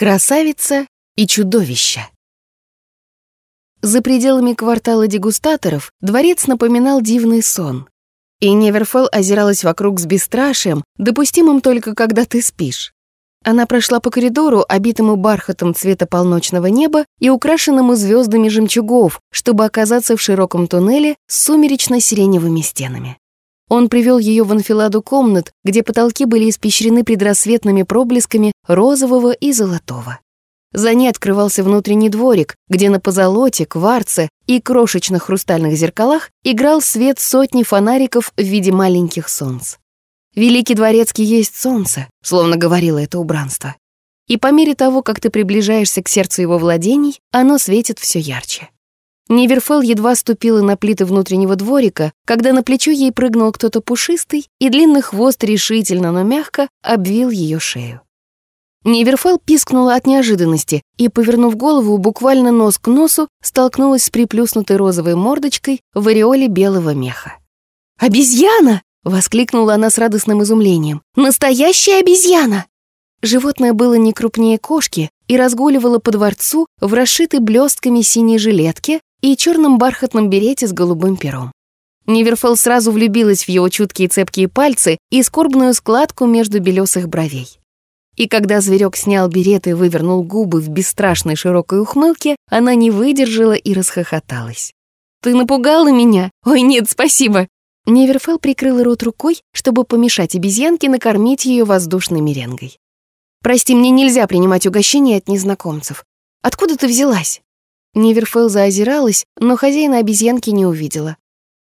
Красавица и чудовище. За пределами квартала дегустаторов дворец напоминал дивный сон. И Неверфелл озиралась вокруг с бесстрашием, допустимым только когда ты спишь. Она прошла по коридору, обитому бархатом цвета полночного неба и украшенному звездами жемчугов, чтобы оказаться в широком туннеле с сумеречно-сиреневыми стенами. Он привел ее в анфиладу комнат, где потолки были испещрены предрассветными проблесками розового и золотого. За ней открывался внутренний дворик, где на позолоте, кварце и крошечных хрустальных зеркалах играл свет сотни фонариков в виде маленьких солнц. «Великий дворецкий есть солнце», словно говорило это убранство. И по мере того, как ты приближаешься к сердцу его владений, оно светит все ярче. Неверфелл едва ступила на плиты внутреннего дворика, когда на плечо ей прыгнул кто-то пушистый, и длинный хвост решительно, но мягко обвил ее шею. Неверфелл пискнула от неожиданности и, повернув голову буквально нос к носу, столкнулась с приплюснутой розовой мордочкой в ореоле белого меха. «Обезьяна!» — воскликнула она с радостным изумлением. «Настоящая обезьяна!» Животное было не крупнее кошки и разгуливало по дворцу в расшитой блестками синей жилетке и черном бархатном берете с голубым пером. Ниверфелл сразу влюбилась в его чуткие цепкие пальцы и скорбную складку между белесых бровей. И когда зверек снял берет и вывернул губы в бесстрашной широкой ухмылке, она не выдержала и расхохоталась. «Ты напугала меня? Ой, нет, спасибо!» Неверфелл прикрыла рот рукой, чтобы помешать обезьянке накормить ее воздушной меренгой. «Прости, мне нельзя принимать угощения от незнакомцев. Откуда ты взялась?» Неверфелл заозиралась, но хозяина обезьянки не увидела.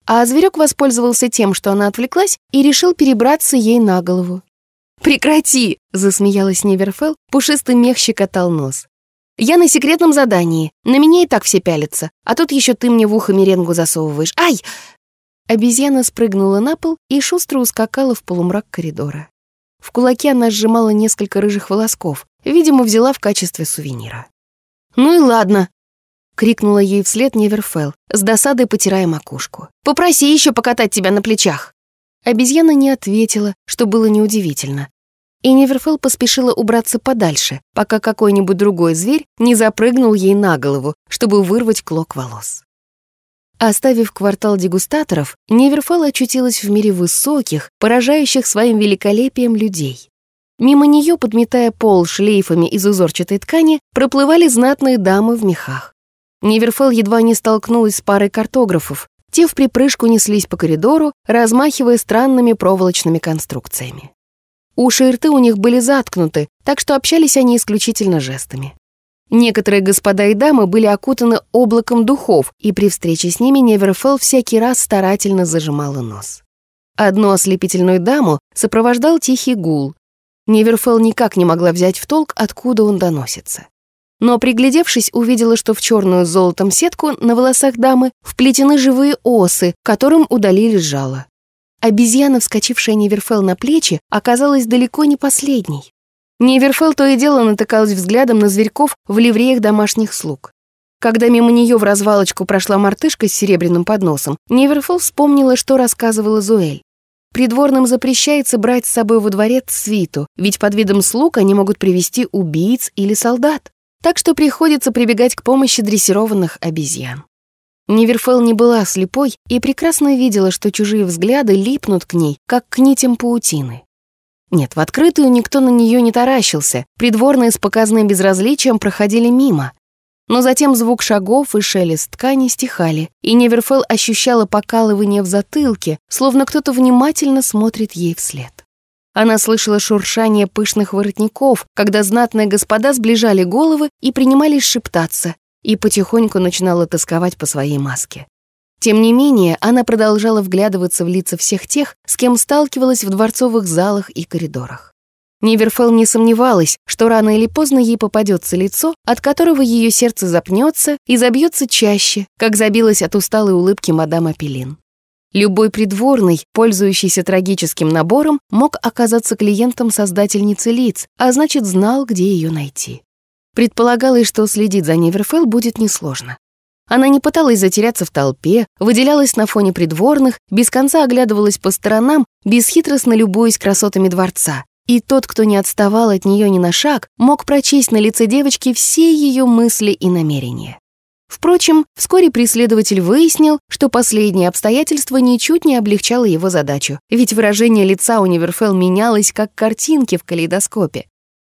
А зверек воспользовался тем, что она отвлеклась, и решил перебраться ей на голову. «Прекрати!» — засмеялась Неверфелл, пушистый мех щекотал нос. «Я на секретном задании, на меня и так все пялятся, а тут еще ты мне в ухо меренгу засовываешь. Ай!» Обезьяна спрыгнула на пол и шустро ускакала в полумрак коридора. В кулаке она сжимала несколько рыжих волосков, видимо, взяла в качестве сувенира. «Ну и ладно», крикнула ей вслед Неверфелл, с досадой потирая макушку. «Попроси еще покатать тебя на плечах!» Обезьяна не ответила, что было неудивительно. И Неверфелл поспешила убраться подальше, пока какой-нибудь другой зверь не запрыгнул ей на голову, чтобы вырвать клок волос. Оставив квартал дегустаторов, Неверфелл очутилась в мире высоких, поражающих своим великолепием людей. Мимо нее, подметая пол шлейфами из узорчатой ткани, проплывали знатные дамы в мехах. Ниверфелл едва не столкнулась с парой картографов. Те в припрыжку неслись по коридору, размахивая странными проволочными конструкциями. Уши и рты у них были заткнуты, так что общались они исключительно жестами. Некоторые господа и дамы были окутаны облаком духов, и при встрече с ними Неверфелл всякий раз старательно зажимала нос. Одну ослепительную даму сопровождал тихий гул. Неверфелл никак не могла взять в толк, откуда он доносится но, приглядевшись, увидела, что в черную с золотом сетку на волосах дамы вплетены живые осы, которым удалили жало. Обезьяна, вскочившая Неверфел на плечи, оказалась далеко не последней. Неверфел то и дело натыкалась взглядом на зверьков в ливреях домашних слуг. Когда мимо нее в развалочку прошла мартышка с серебряным подносом, Неверфел вспомнила, что рассказывала Зуэль. Придворным запрещается брать с собой во дворец свиту, ведь под видом слуг они могут привести убийц или солдат так что приходится прибегать к помощи дрессированных обезьян. Ниверфелл не была слепой и прекрасно видела, что чужие взгляды липнут к ней, как к нитям паутины. Нет, в открытую никто на нее не таращился, придворные с показанным безразличием проходили мимо. Но затем звук шагов и шелест ткани стихали, и Неверфелл ощущала покалывание в затылке, словно кто-то внимательно смотрит ей вслед. Она слышала шуршание пышных воротников, когда знатные господа сближали головы и принимались шептаться, и потихоньку начинала тосковать по своей маске. Тем не менее, она продолжала вглядываться в лица всех тех, с кем сталкивалась в дворцовых залах и коридорах. Ниверфелл не сомневалась, что рано или поздно ей попадется лицо, от которого ее сердце запнется и забьется чаще, как забилось от усталой улыбки мадам Апеллин. Любой придворный, пользующийся трагическим набором, мог оказаться клиентом создательницы лиц, а значит, знал, где ее найти. Предполагалось, что следить за Неверфелл будет несложно. Она не пыталась затеряться в толпе, выделялась на фоне придворных, без конца оглядывалась по сторонам, бесхитростно любуясь красотами дворца, и тот, кто не отставал от нее ни на шаг, мог прочесть на лице девочки все ее мысли и намерения. Впрочем, вскоре преследователь выяснил, что последнее обстоятельство ничуть не облегчало его задачу, ведь выражение лица у Неверфелл менялось, как картинки в калейдоскопе,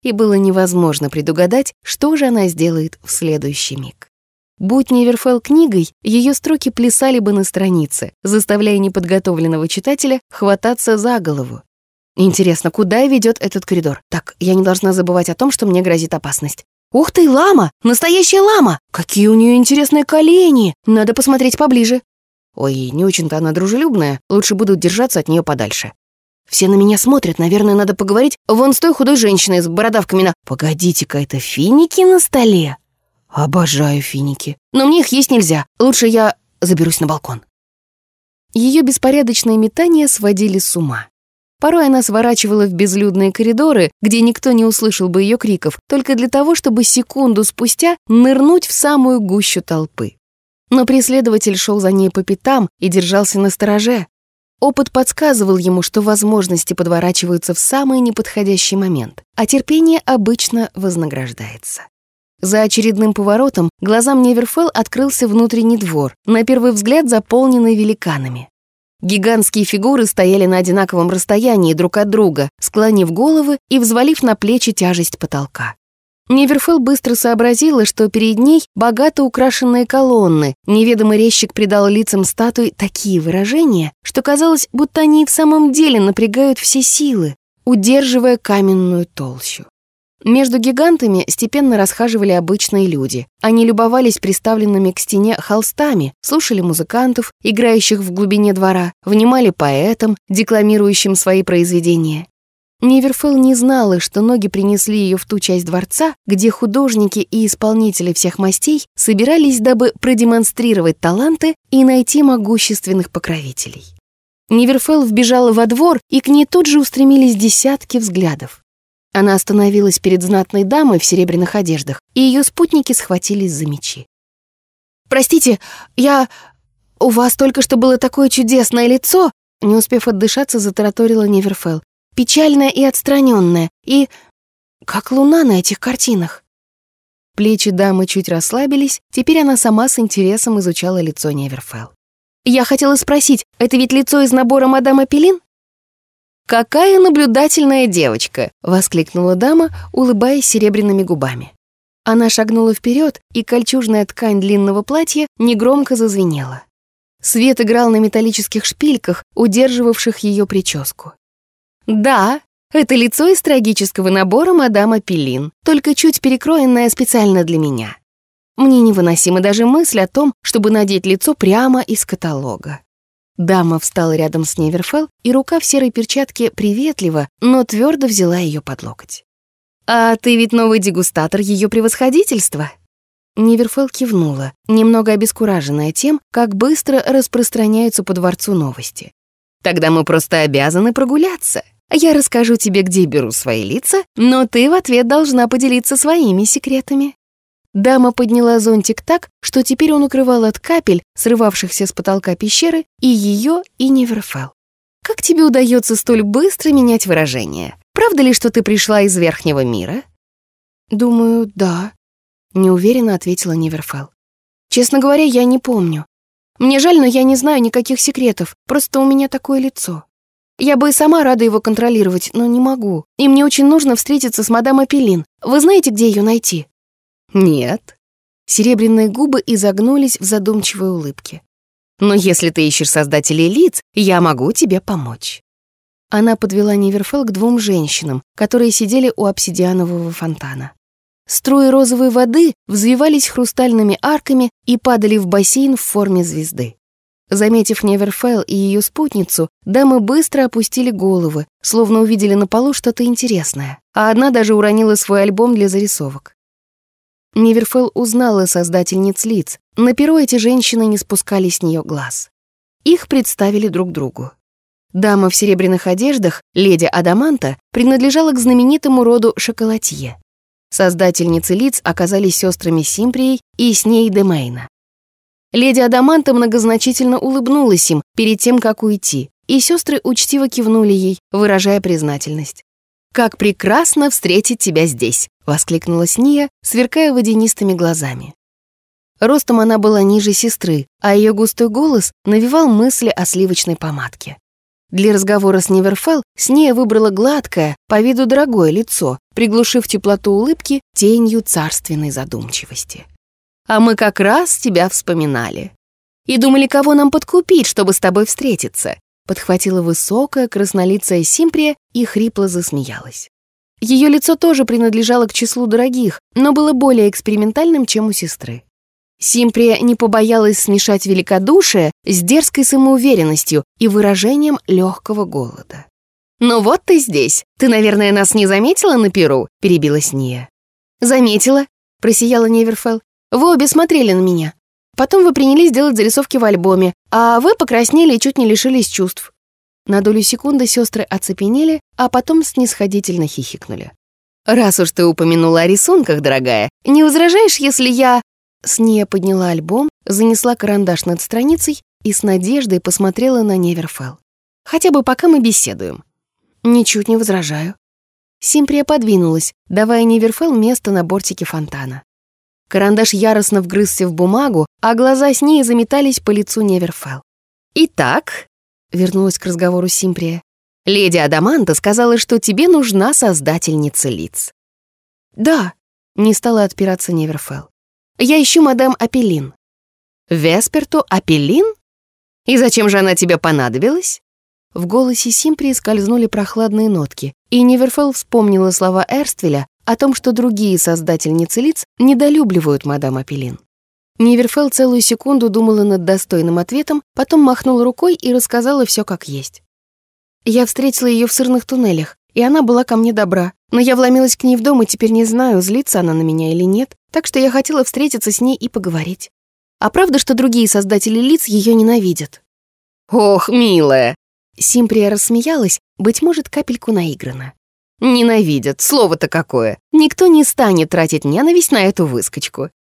и было невозможно предугадать, что же она сделает в следующий миг. Будь Неверфелл книгой, ее строки плясали бы на странице, заставляя неподготовленного читателя хвататься за голову. Интересно, куда ведет этот коридор? Так, я не должна забывать о том, что мне грозит опасность. Ух ты, лама! Настоящая лама! Какие у нее интересные колени! Надо посмотреть поближе. Ой, не очень-то она дружелюбная, лучше буду держаться от нее подальше. Все на меня смотрят, наверное, надо поговорить вон с той худой женщиной с бородавками на... Погодите-ка, это финики на столе? Обожаю финики. Но мне их есть нельзя. Лучше я заберусь на балкон. Ее беспорядочные метания сводили с ума. Порой она сворачивала в безлюдные коридоры, где никто не услышал бы ее криков, только для того, чтобы секунду спустя нырнуть в самую гущу толпы. Но преследователь шел за ней по пятам и держался на стороже. Опыт подсказывал ему, что возможности подворачиваются в самый неподходящий момент, а терпение обычно вознаграждается. За очередным поворотом глазам Неверфелл открылся внутренний двор, на первый взгляд заполненный великанами. Гигантские фигуры стояли на одинаковом расстоянии друг от друга, склонив головы и взвалив на плечи тяжесть потолка. Неверфелл быстро сообразила, что перед ней богато украшенные колонны. Неведомый резчик придал лицам статуи такие выражения, что казалось, будто они и в самом деле напрягают все силы, удерживая каменную толщу. Между гигантами степенно расхаживали обычные люди. Они любовались приставленными к стене холстами, слушали музыкантов, играющих в глубине двора, внимали поэтам, декламирующим свои произведения. Неверфелл не знала, что ноги принесли ее в ту часть дворца, где художники и исполнители всех мастей собирались, дабы продемонстрировать таланты и найти могущественных покровителей. Неверфелл вбежала во двор, и к ней тут же устремились десятки взглядов. Она остановилась перед знатной дамой в серебряных одеждах, и ее спутники схватились за мечи. «Простите, я... У вас только что было такое чудесное лицо!» Не успев отдышаться, затараторила Неверфелл. «Печальное и отстраненное, и... как луна на этих картинах!» Плечи дамы чуть расслабились, теперь она сама с интересом изучала лицо Неверфелл. «Я хотела спросить, это ведь лицо из набора мадам Апеллин?» «Какая наблюдательная девочка!» — воскликнула дама, улыбаясь серебряными губами. Она шагнула вперед, и кольчужная ткань длинного платья негромко зазвенела. Свет играл на металлических шпильках, удерживавших ее прическу. «Да, это лицо из трагического набора мадама Пелин, только чуть перекроенное специально для меня. Мне невыносима даже мысль о том, чтобы надеть лицо прямо из каталога. Дама встала рядом с Неверфелл, и рука в серой перчатке приветливо, но твердо взяла ее под локоть. «А ты ведь новый дегустатор ее превосходительства?» Неверфелл кивнула, немного обескураженная тем, как быстро распространяются по дворцу новости. «Тогда мы просто обязаны прогуляться. Я расскажу тебе, где беру свои лица, но ты в ответ должна поделиться своими секретами». Дама подняла зонтик так, что теперь он укрывал от капель, срывавшихся с потолка пещеры, и ее, и Неверфелл. «Как тебе удается столь быстро менять выражение? Правда ли, что ты пришла из верхнего мира?» «Думаю, да», — неуверенно ответила Неверфелл. «Честно говоря, я не помню. Мне жаль, но я не знаю никаких секретов, просто у меня такое лицо. Я бы и сама рада его контролировать, но не могу. И мне очень нужно встретиться с мадам Апеллин. Вы знаете, где ее найти?» «Нет». Серебряные губы изогнулись в задумчивой улыбке. «Но если ты ищешь создателей лиц, я могу тебе помочь». Она подвела Ниверфелл к двум женщинам, которые сидели у обсидианового фонтана. Струи розовой воды взвивались хрустальными арками и падали в бассейн в форме звезды. Заметив Неверфелл и ее спутницу, дамы быстро опустили головы, словно увидели на полу что-то интересное, а одна даже уронила свой альбом для зарисовок. Неверфелл узнала создательниц лиц. На перо эти женщины не спускали с нее глаз. Их представили друг другу. Дама в серебряных одеждах, леди Адаманта, принадлежала к знаменитому роду шоколатье. Создательницы лиц оказались сестрами Симприей и с ней Демейна. Леди Адаманта многозначительно улыбнулась им перед тем, как уйти, и сестры учтиво кивнули ей, выражая признательность. как прекрасно встретить тебя здесь!» — воскликнула Сния, сверкая водянистыми глазами. Ростом она была ниже сестры, а ее густой голос навевал мысли о сливочной помадке. Для разговора с Неверфелл Сния выбрала гладкое, по виду дорогое лицо, приглушив теплоту улыбки тенью царственной задумчивости. «А мы как раз тебя вспоминали. И думали, кого нам подкупить, чтобы с тобой встретиться», подхватила высокая, краснолицая Симприя и хрипло засмеялась. Ее лицо тоже принадлежало к числу дорогих, но было более экспериментальным, чем у сестры. Симприя не побоялась смешать великодушие с дерзкой самоуверенностью и выражением легкого голода. «Ну вот ты здесь. Ты, наверное, нас не заметила на перу?» — перебилась Ния. «Заметила», — просияла Неверфелл. «Вы обе смотрели на меня. Потом вы принялись делать зарисовки в альбоме, а вы покраснели и чуть не лишились чувств». На долю секунды сестры оцепенели, а потом снисходительно хихикнули. «Раз уж ты упомянула о рисунках, дорогая, не возражаешь, если я...» Сния подняла альбом, занесла карандаш над страницей и с надеждой посмотрела на Неверфелл. «Хотя бы пока мы беседуем». «Ничуть не возражаю». Симприя подвинулась, давая Неверфелл место на бортике фонтана. Карандаш яростно вгрызся в бумагу, а глаза с ней заметались по лицу Неверфелл. «Итак», — вернулась к разговору Симприя, «леди Адаманта сказала, что тебе нужна создательница лиц». «Да», — не стала отпираться Неверфелл. Я ищу мадам Апеллин». «Весперту Апеллин? И зачем же она тебе понадобилась?» В голосе Симпри скользнули прохладные нотки, и Неверфелл вспомнила слова Эрствеля о том, что другие создательницы лиц недолюбливают мадам Апеллин. Неверфелл целую секунду думала над достойным ответом, потом махнула рукой и рассказала все как есть. Я встретила ее в сырных туннелях, и она была ко мне добра, но я вломилась к ней в дом и теперь не знаю, злится она на меня или нет, так что я хотела встретиться с ней и поговорить. А правда, что другие создатели лиц ее ненавидят? «Ох, милая!» Симприя рассмеялась, быть может, капельку наигранно. «Ненавидят, слово-то какое! Никто не станет тратить ненависть на эту выскочку.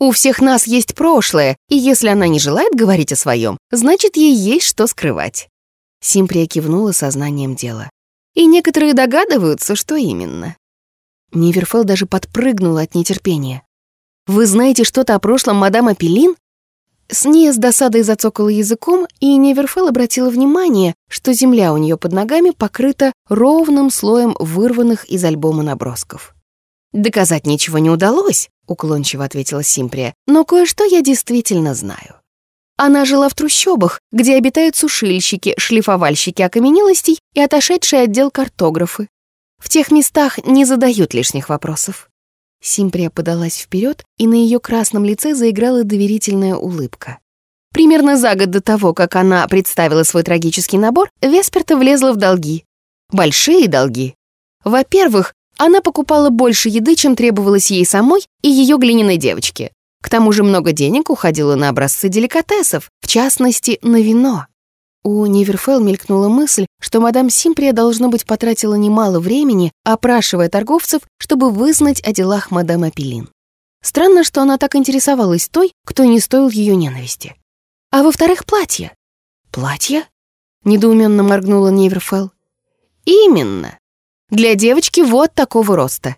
У всех нас есть прошлое, и если она не желает говорить о своем, значит, ей есть что скрывать». Симприя кивнула сознанием дела. И некоторые догадываются, что именно. Ниверфелл даже подпрыгнула от нетерпения. «Вы знаете что-то о прошлом мадам Апеллин?» Сния с досадой зацокала языком, и Неверфелл обратила внимание, что земля у нее под ногами покрыта ровным слоем вырванных из альбома набросков. «Доказать ничего не удалось», — уклончиво ответила Симприя, «но кое-что я действительно знаю». Она жила в трущобах, где обитают сушильщики, шлифовальщики окаменелостей и отошедший отдел картографы. В тех местах не задают лишних вопросов. Симприя подалась вперед, и на ее красном лице заиграла доверительная улыбка. Примерно за год до того, как она представила свой трагический набор, Весперта влезла в долги. Большие долги. Во-первых, она покупала больше еды, чем требовалось ей самой и ее глиняной девочке. К тому же много денег уходило на образцы деликатесов, в частности, на вино. У Ниверфелл мелькнула мысль, что мадам Симприя, должно быть, потратила немало времени, опрашивая торговцев, чтобы вызнать о делах мадам Апеллин. Странно, что она так интересовалась той, кто не стоил ее ненависти. А во-вторых, платье. «Платье?» — недоуменно моргнула Ниверфелл. «Именно. Для девочки вот такого роста».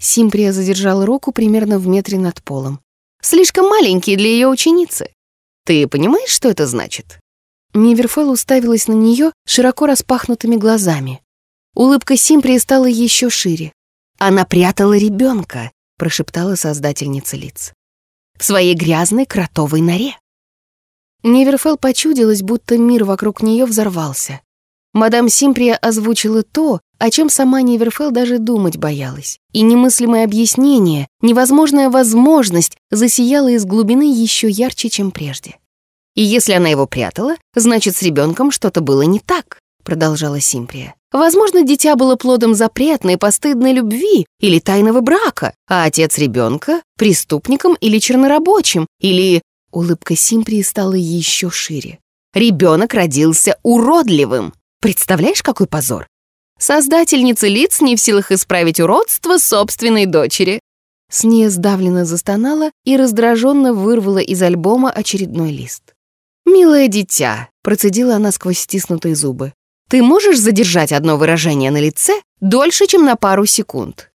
Симприя задержала руку примерно в метре над полом слишком маленький для ее ученицы. Ты понимаешь, что это значит?» Ниверфелл уставилась на нее широко распахнутыми глазами. Улыбка Симприи стала еще шире. «Она прятала ребенка», — прошептала создательница лиц. «В своей грязной кротовой норе». Неверфелл почудилась, будто мир вокруг нее взорвался. Мадам Симприя озвучила то, о чем сама Неверфелл даже думать боялась. И немыслимое объяснение, невозможная возможность засияла из глубины еще ярче, чем прежде. «И если она его прятала, значит, с ребенком что-то было не так», продолжала Симприя. «Возможно, дитя было плодом запретной, постыдной любви или тайного брака, а отец ребенка — преступником или чернорабочим, или...» Улыбка Симприи стала еще шире. «Ребенок родился уродливым, Представляешь, какой позор? Создательница лиц не в силах исправить уродство собственной дочери. Сния сдавленно застонала и раздраженно вырвала из альбома очередной лист. «Милое дитя», — процедила она сквозь стиснутые зубы, ты можешь задержать одно выражение на лице дольше, чем на пару секунд?»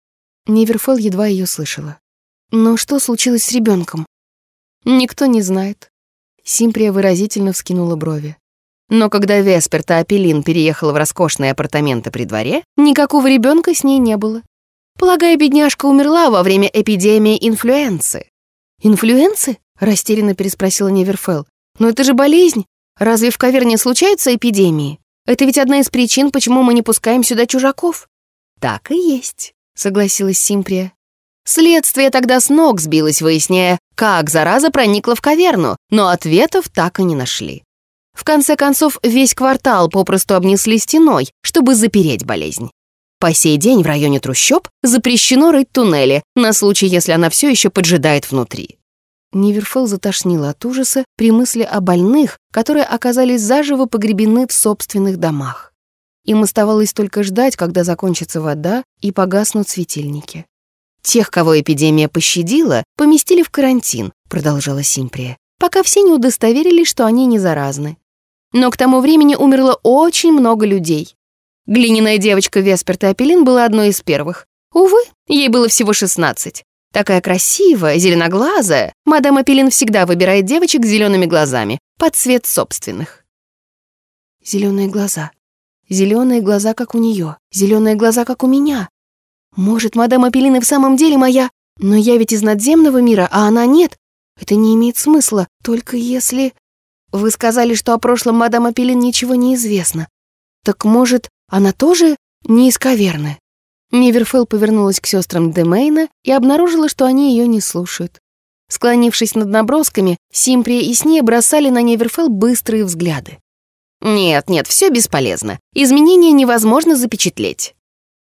Неверфелл едва ее слышала. «Но что случилось с ребенком? «Никто не знает». Симприя выразительно вскинула брови. Но когда Весперта Апеллин переехала в роскошные апартаменты при дворе, никакого ребенка с ней не было. Полагаю, бедняжка умерла во время эпидемии инфлюенции. «Инфлюенции?» — растерянно переспросила Неверфелл. «Но это же болезнь. Разве в каверне случаются эпидемии? Это ведь одна из причин, почему мы не пускаем сюда чужаков». «Так и есть», — согласилась Симприя. Следствие тогда с ног сбилось, выясняя, как зараза проникла в каверну, но ответов так и не нашли. В конце концов, весь квартал попросту обнесли стеной, чтобы запереть болезнь. По сей день в районе трущоб запрещено рыть туннели, на случай, если она все еще поджидает внутри. Ниверфелл затошнила от ужаса при мысли о больных, которые оказались заживо погребены в собственных домах. Им оставалось только ждать, когда закончится вода и погаснут светильники. Тех, кого эпидемия пощадила, поместили в карантин, продолжала Симприя, пока все не удостоверились, что они не заразны. Но к тому времени умерло очень много людей. Глиняная девочка Весперта Апеллин была одной из первых. Увы, ей было всего 16. Такая красивая, зеленоглазая, мадам Апеллин всегда выбирает девочек с зелеными глазами, под цвет собственных. Зеленые глаза. Зеленые глаза, как у нее. Зеленые глаза, как у меня. Может, мадам Апеллина в самом деле моя? Но я ведь из надземного мира, а она нет. Это не имеет смысла, только если... Вы сказали, что о прошлом мадам Апеллин ничего не известно. Так может, она тоже не из каверны? Неверфелл повернулась к сестрам Демейна и обнаружила, что они ее не слушают. Склонившись над набросками, Симприя и Сния бросали на Неверфелл быстрые взгляды. «Нет, нет, все бесполезно. Изменения невозможно запечатлеть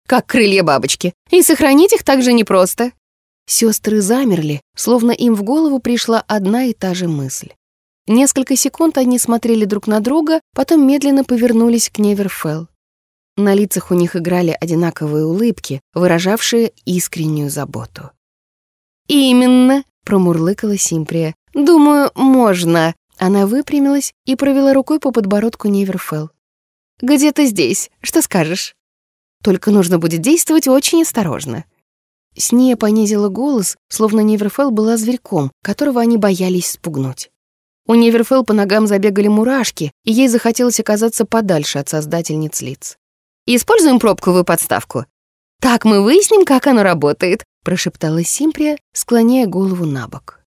как крылья бабочки, и сохранить их также непросто. Сестры замерли, словно им в голову пришла одна и та же мысль. Несколько секунд они смотрели друг на друга, потом медленно повернулись к Неверфелл. На лицах у них играли одинаковые улыбки, выражавшие искреннюю заботу. «Именно», — промурлыкала Симприя. «Думаю, можно». Она выпрямилась и провела рукой по подбородку Неверфелл. «Где-то здесь. Что скажешь?» Только нужно будет действовать очень осторожно». Сния понизила голос, словно Неверфелл была зверьком, которого они боялись спугнуть. У Неверфелл по ногам забегали мурашки, и ей захотелось оказаться подальше от создательниц лиц. «Используем пробковую подставку. Так мы выясним, как оно работает», прошептала Симприя, склоняя голову на бок.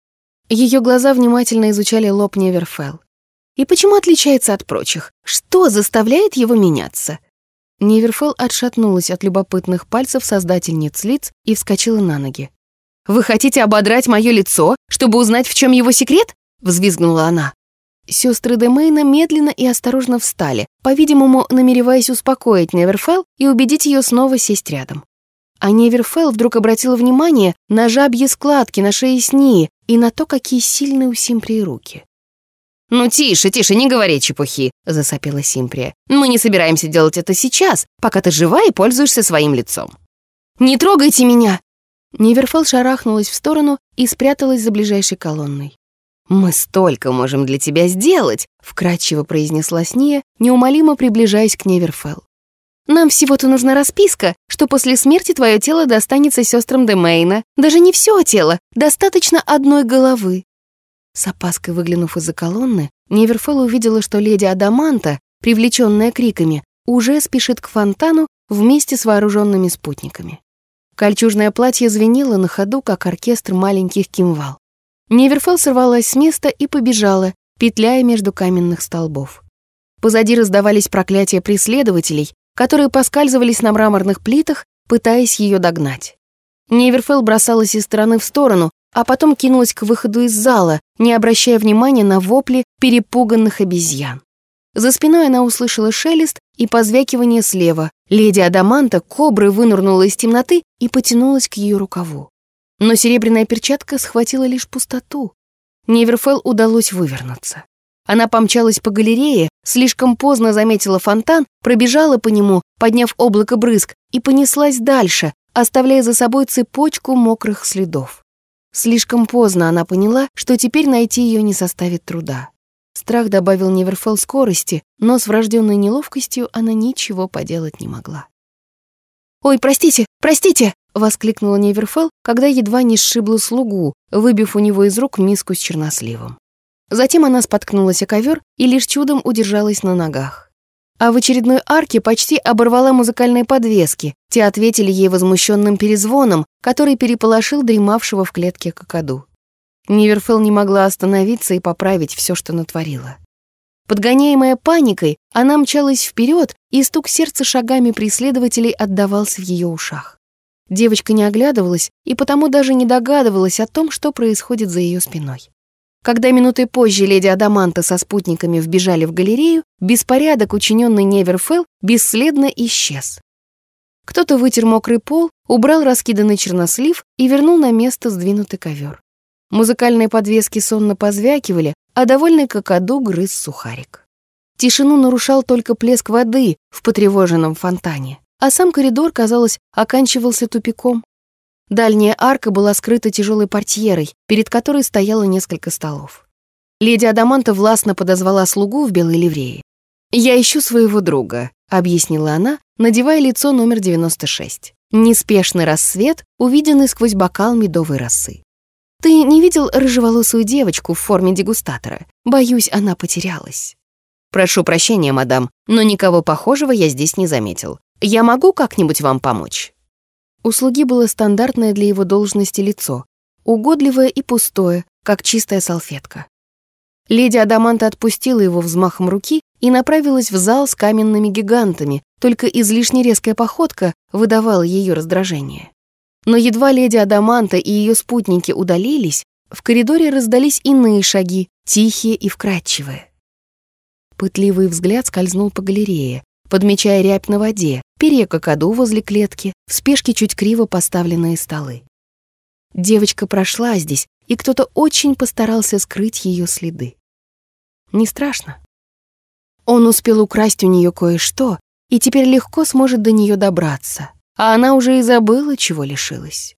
Ее глаза внимательно изучали лоб Неверфелл. «И почему отличается от прочих? Что заставляет его меняться?» Неверфелл отшатнулась от любопытных пальцев создательниц лиц и вскочила на ноги. «Вы хотите ободрать мое лицо, чтобы узнать, в чем его секрет?» — взвизгнула она. Сестры Демейна медленно и осторожно встали, по-видимому, намереваясь успокоить Неверфелл и убедить ее снова сесть рядом. А Неверфелл вдруг обратила внимание на жабьи складки на шее Снии и на то, какие сильные у Симприи руки. «Ну тише, тише, не говори чепухи», — засопела Симприя. «Мы не собираемся делать это сейчас, пока ты жива и пользуешься своим лицом». «Не трогайте меня!» Неверфелл шарахнулась в сторону и спряталась за ближайшей колонной. «Мы столько можем для тебя сделать», — вкратчиво произнесла Сния, неумолимо приближаясь к Неверфелл. «Нам всего-то нужна расписка, что после смерти твое тело достанется сестрам Демейна. Даже не все тело, достаточно одной головы. С опаской выглянув из-за колонны, Неверфелл увидела, что леди Адаманта, привлеченная криками, уже спешит к фонтану вместе с вооруженными спутниками. Кольчужное платье звенело на ходу, как оркестр маленьких кимвал. Неверфелл сорвалась с места и побежала, петляя между каменных столбов. Позади раздавались проклятия преследователей, которые поскальзывались на мраморных плитах, пытаясь ее догнать. Неверфелл бросалась из стороны в сторону, а потом кинулась к выходу из зала, не обращая внимания на вопли перепуганных обезьян. За спиной она услышала шелест и позвякивание слева. Леди Адаманта кобры вынырнула из темноты и потянулась к ее рукаву. Но серебряная перчатка схватила лишь пустоту. Неверфелл удалось вывернуться. Она помчалась по галерее, слишком поздно заметила фонтан, пробежала по нему, подняв облако брызг, и понеслась дальше, оставляя за собой цепочку мокрых следов. Слишком поздно она поняла, что теперь найти ее не составит труда. Страх добавил Неверфелл скорости, но с врожденной неловкостью она ничего поделать не могла. «Ой, простите, простите!» — воскликнула Неверфелл, когда едва не сшибла слугу, выбив у него из рук миску с черносливом. Затем она споткнулась о ковер и лишь чудом удержалась на ногах. А в очередной арке почти оборвала музыкальные подвески. Те ответили ей возмущенным перезвоном, который переполошил дремавшего в клетке кокоду. Неверфелл не могла остановиться и поправить все, что натворила. Подгоняемая паникой, она мчалась вперед, и стук сердца шагами преследователей отдавался в ее ушах. Девочка не оглядывалась и потому даже не догадывалась о том, что происходит за ее спиной. Когда минутой позже леди Адаманта со спутниками вбежали в галерею, беспорядок, учиненный Неверфелл, бесследно исчез. Кто-то вытер мокрый пол, убрал раскиданный чернослив и вернул на место сдвинутый ковер. Музыкальные подвески сонно позвякивали, а довольный какаду грыз сухарик. Тишину нарушал только плеск воды в потревоженном фонтане, а сам коридор, казалось, оканчивался тупиком. Дальняя арка была скрыта тяжелой портьерой, перед которой стояло несколько столов. Леди Адаманта властно подозвала слугу в белой ливрее. «Я ищу своего друга», — объяснила она, надевая лицо номер 96. Неспешный рассвет, увиденный сквозь бокал медовой росы. Ты не видел рыжеволосую девочку в форме дегустатора? Боюсь, она потерялась. Прошу прощения, мадам, но никого похожего я здесь не заметил. Я могу как-нибудь вам помочь?» У слуги было стандартное для его должности лицо, угодливое и пустое, как чистая салфетка. Леди Адаманта отпустила его взмахом руки и направилась в зал с каменными гигантами, только излишне резкая походка выдавала ее раздражение. Но едва леди Адаманта и ее спутники удалились, в коридоре раздались иные шаги, тихие и вкрадчивые. Пытливый взгляд скользнул по галерее, подмечая рябь на воде, перья кокоду возле клетки, в спешке чуть криво поставленные столы. Девочка прошла здесь, и кто-то очень постарался скрыть ее следы. Не страшно. Он успел украсть у нее кое-что, и теперь легко сможет до нее добраться а она уже и забыла, чего лишилась.